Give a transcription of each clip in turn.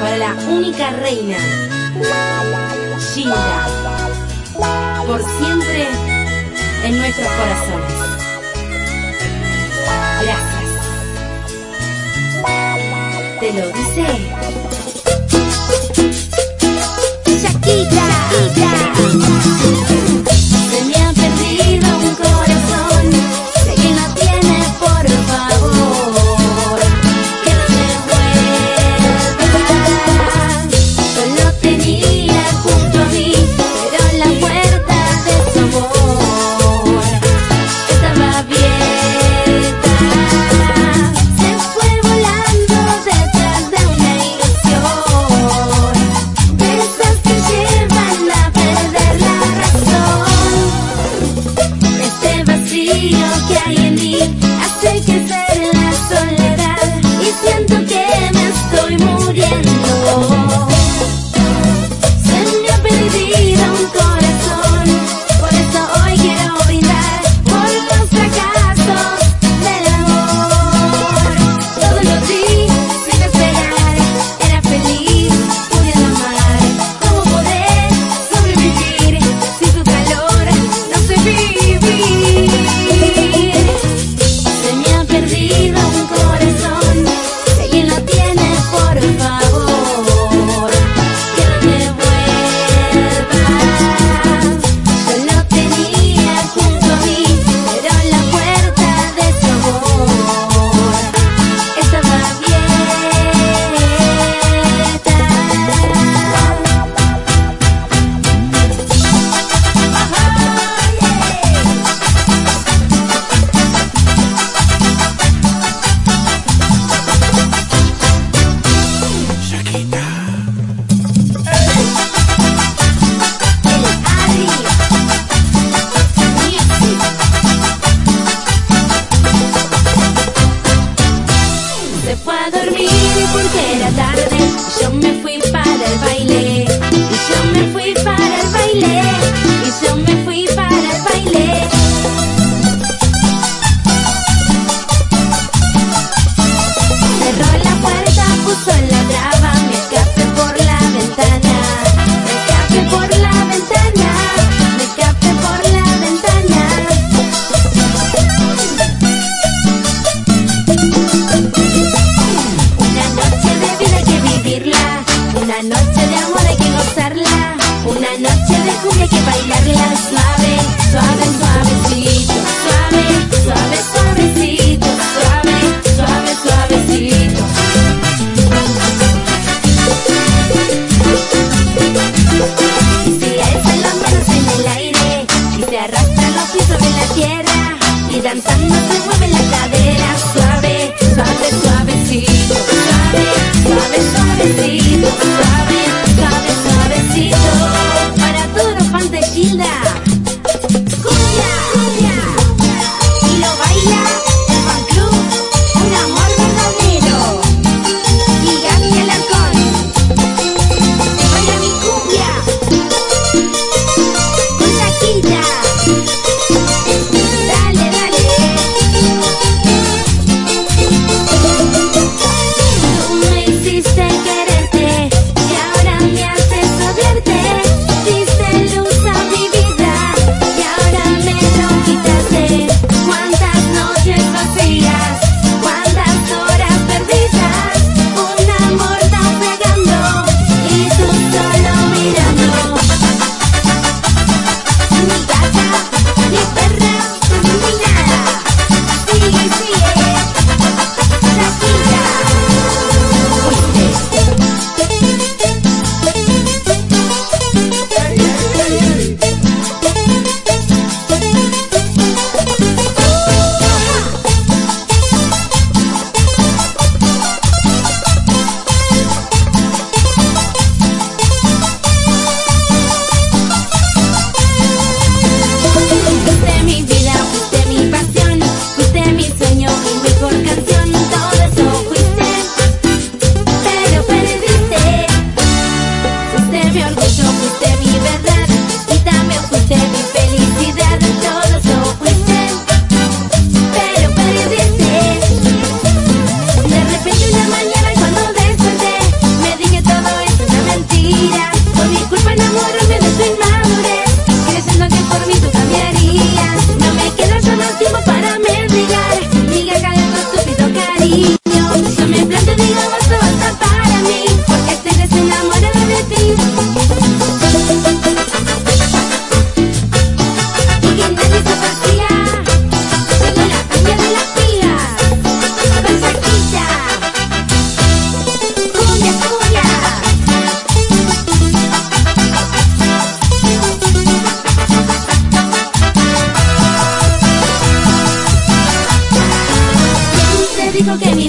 para la única reina, Gilda, por siempre en nuestros corazones. Gracias. Te lo dice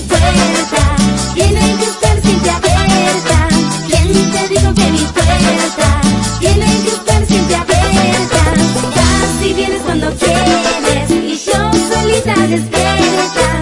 puerta tiene que estar siempre abierta? ¿Quién te dijo que mi puerta tiene que estar siempre abierta? Vas y vienes cuando quieres y yo solita despierta.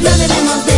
Lo debemos